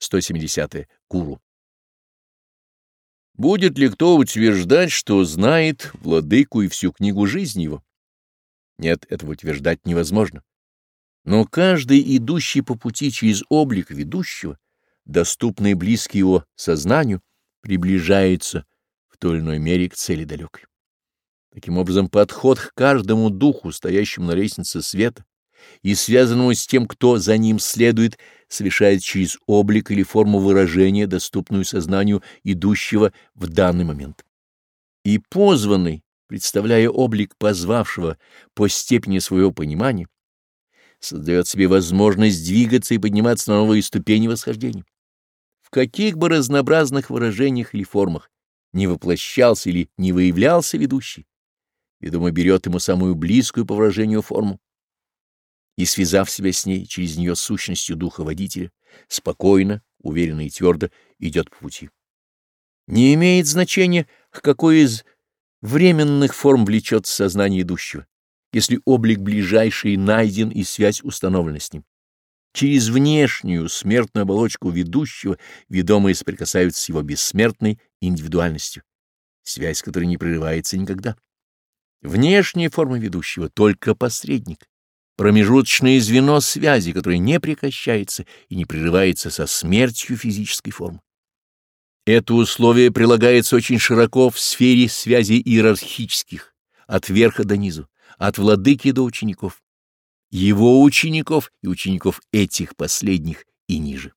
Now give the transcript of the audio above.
170. куру Будет ли кто утверждать, что знает владыку и всю книгу жизни его? Нет, этого утверждать невозможно. Но каждый, идущий по пути через облик ведущего, доступный близкий его сознанию, приближается в той или иной мере к цели далекой. Таким образом, подход к каждому духу, стоящему на лестнице света, и связанному с тем, кто за ним следует, совершает через облик или форму выражения, доступную сознанию идущего в данный момент. И позванный, представляя облик позвавшего по степени своего понимания, создает себе возможность двигаться и подниматься на новые ступени восхождения. В каких бы разнообразных выражениях или формах не воплощался или не выявлялся ведущий, ведомо берет ему самую близкую по выражению форму и, связав себя с ней через нее сущностью духа водителя, спокойно, уверенно и твердо идет по пути. Не имеет значения, к какой из временных форм влечет сознание идущего, если облик ближайший найден и связь установлена с ним. Через внешнюю смертную оболочку ведущего ведомые соприкасаются с его бессмертной индивидуальностью, связь которой не прерывается никогда. Внешняя форма ведущего — только посредник, промежуточное звено связи, которое не прекращается и не прерывается со смертью физической формы. Это условие прилагается очень широко в сфере связи иерархических, от верха до низу, от владыки до учеников, его учеников и учеников этих последних и ниже.